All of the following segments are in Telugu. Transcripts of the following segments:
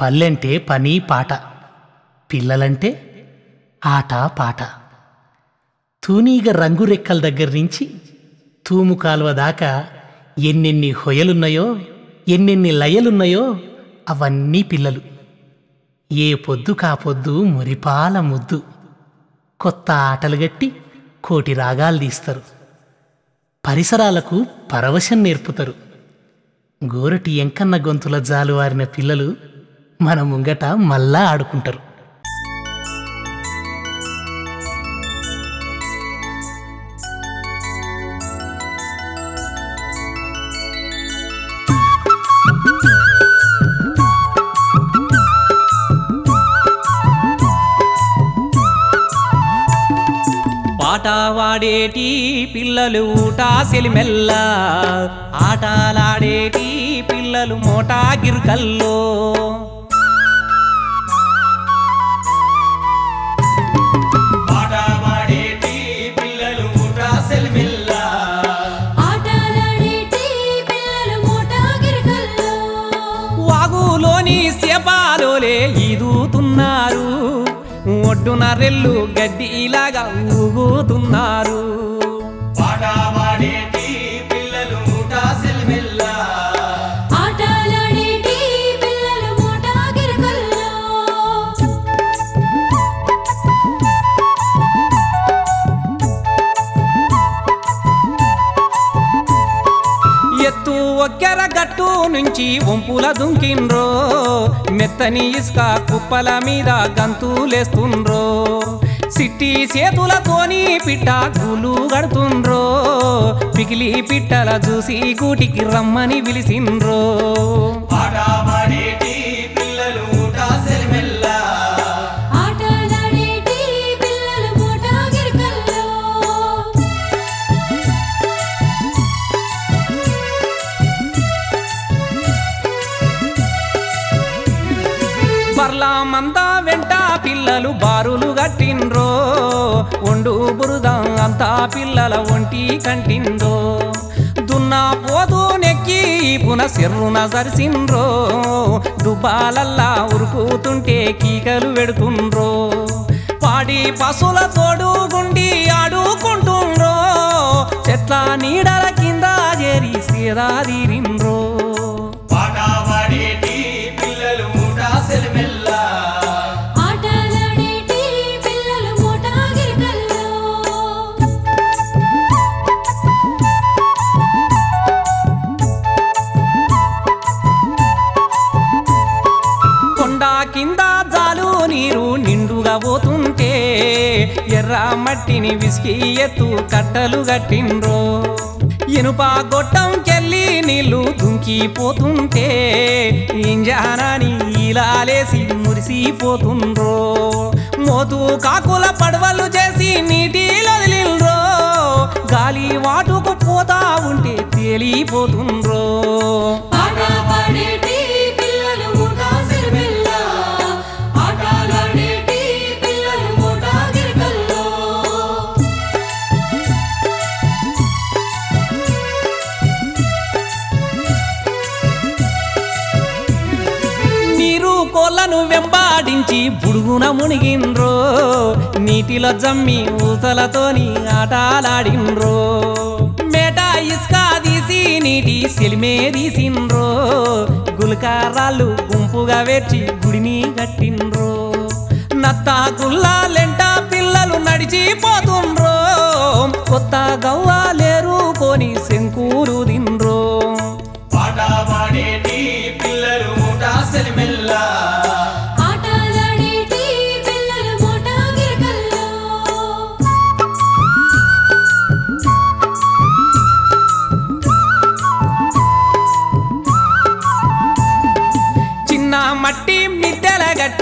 పల్లెంటే పని పాట పిల్లలంటే ఆట పాట. తూనీగ రంగురెక్కల దగ్గర నుంచి తూము కాలువ దాకా ఎన్నెన్ని హొయలున్నాయో ఎన్నెన్ని లయలున్నాయో అవన్నీ పిల్లలు. ఏ పొద్దు కాపొద్దు మురిపాల ముద్దు. కొత్త ఆటలు గట్టి కోటి రాగాలు తీస్తారు. పరిసరాలకు పరవశం నేర్పుతారు. గోరటి ఎంకన్న గొంతుల జాలువారిన పిల్లలు మన ముంగట మళ్ళా ఆడుకుంటారు. పాట పిల్లలు ఊటా సెలిమెల్ల ఆటలాడేటి పిల్లలు మోటా గిరికల్లో ఒడ్డున రెల్లు గడ్డిలాగా ఊగుతున్నారు. ఆటలాడేటి ఎత్తు ఒక్కెర గట్టు నుంచి వంపుల దుంకిండ్రో మెత్తని ఇసుక కుప్పల మీద గంతులేస్తుండ్రో సిట్టి చేతులతోని పిట్ట గులు గడుతుండ్రో పికిలి పిట్టల చూసి గూటికి రమ్మని పిలిచిండ్రో మందా వెంట పిల్లలు బారులు గట్టిండ్రో ఒండు బురద అంతా పిల్లల ఒంటి కంటిండ్రో. దున్నా పోదు నెక్కి పున సిర్రున సరిసిండ్రో. దుబాలల్లా ఉరుకుతుంటే కీకలు పెడుతుండ్రో. పాడి పశుల తోడు గుండి ఆడుకుంటుండ్రో. చెట్ల నీడల కింద చేరి సీదా తీరిండ్రో. మట్టిని విసికి ఎత్తు కట్టలు కట్టిండ్రో. ఇనుప గొట్టం కెళ్ళి నీళ్ళు దుంకిపోతుంటే ఇంజానాని ఇలాలేసి మురిసిపోతుండ్రో. మోతు కాకుల పడవలు చేసి నీటిలో వదిలిండ్రో. గాలి వాటుకు పోతా ఉంటే తేలిపోతుండ్రో. కోళ్ళను కోళ్ళను వెంబాడించి బుడుగున మునిగిండ్రో నీటిలో జమ్మి ఊసలతోని ఆటలాడిండ్రో. మేట ఇసుక తీసి నీటి సెలిమే తీసిండ్రో గులకారాళ్ళు గుంపుగా వేర్చి గుడిని కట్టిండ్రో. నత్త గుల్లాలెంట పిల్లలు నడిచిపోతుండ్రో కొత్త గవ్వాలేరు కొని శంకులు దిండ్రో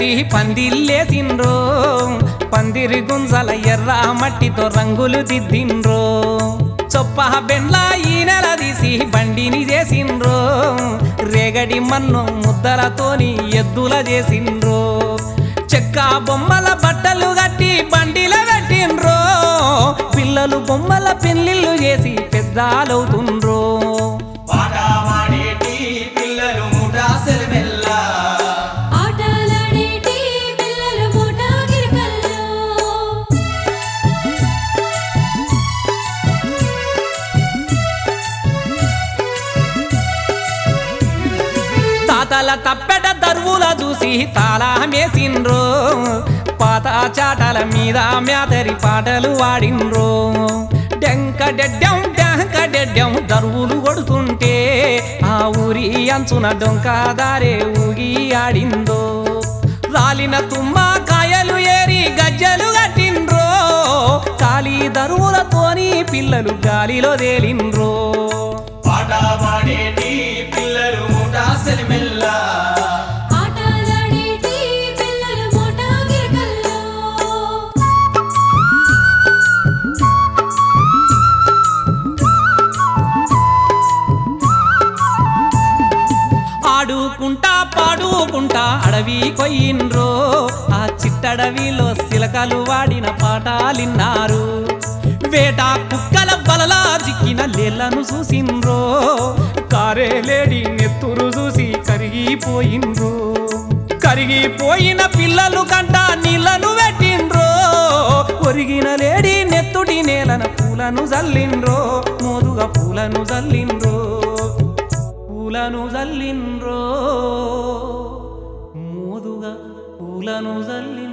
మిద్దెల పందిల్లేసిండ్రో. పందిరి గుంజల ఎర్ర మట్టితో రంగులు దిద్దిండ్రో. చొప్ప బెండ్ల ఈ నెల తీసి బండిని చేసిండ్రో. రేగడి మన్ను ముద్దలతోని ఎద్దుల చేసిండ్రో. చెక్క బొమ్మల బట్టలు కట్టి బండిల పెట్టిండ్రో పిల్లలు బొమ్మల పెళ్ళిళ్ళు చేసి పెద్దాలవుతుండ్రో. తప్పెట దరువుల చూసి తాళామేసిండ్రో పాత చాటల మీద మ్యాతరి పాటలు వాడిండ్రో. డెంక డెడ్డం డెంక డెడ్డం దరువులు కొడుతుంటే ఆ ఊరి అంచున డొంక దారే ఊగి ఆడిందో రాలిన తుమ్మ కాయలు ఏరి గజ్జలు కట్టిండ్రో. కాలి దరువులతోని పిల్లలు గాలిలో తేలిండ్రో. పాట పాడేటి పిల్లలు మెల్ల. ఆడుకుంటా పాడుకుంటా అడవి కొయ్యిండ్రో ఆ చిట్టడవిలో సిలకలు వాడిన పాటాలిన్నారు వేట కుక్కల బలలా జిక్కిన లేళ్ళను చూసిండ్రో. కారేలేడి నెత్తురు చూసి కరిగిపోయిండ్రో కరిగిపోయిన పిల్లలు కంట నీళ్ళను పెట్టిండ్రో ఒరిగిన లేడి నెత్తుడి నేలన పూలను జల్లిండ్రో మోదుగా పూలను జల్లిండ్రో పూలను జల్లిండ్రో మోదుగా పూలను జల్లి